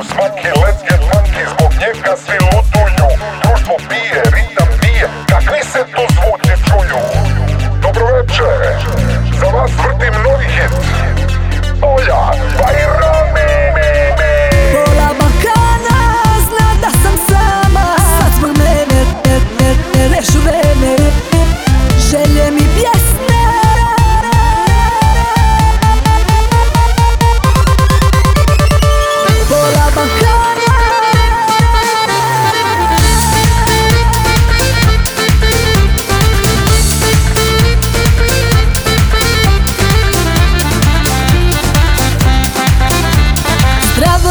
tu svaki let's zbog njega svi lutuju. Društvo pije, ritam pije, kakvi se tu zvuci čuju. Dobro večer, za vas vrtim noć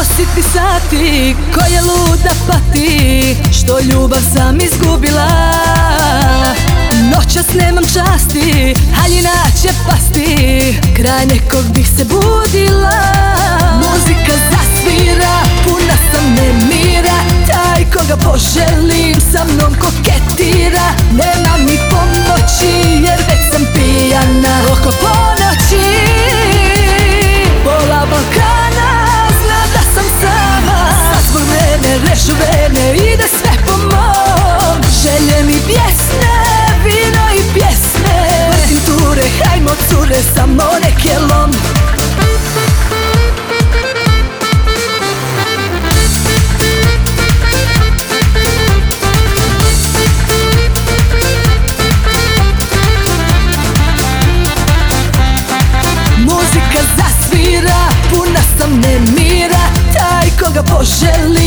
Koliko sitni sati, ko je luda pati Što ljubav sam izgubila. Noćas nemam časti, haljina će pasti Kraj nekog bih se budila. Muzika zasvira, puna sam nemira. Hoje ele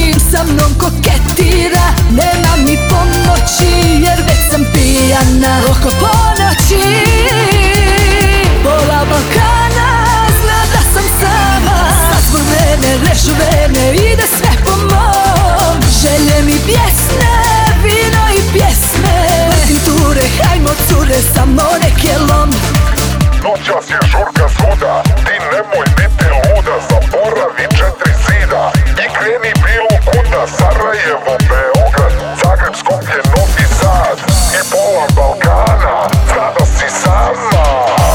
Sarajevo, Beograd, Zagreb, Skopje, Novi Sad I pola Balkana zna da si sama.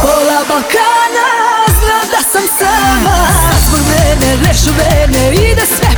Pola Balkana zna da sam sama. Zbog mene, reš mene, ide sve.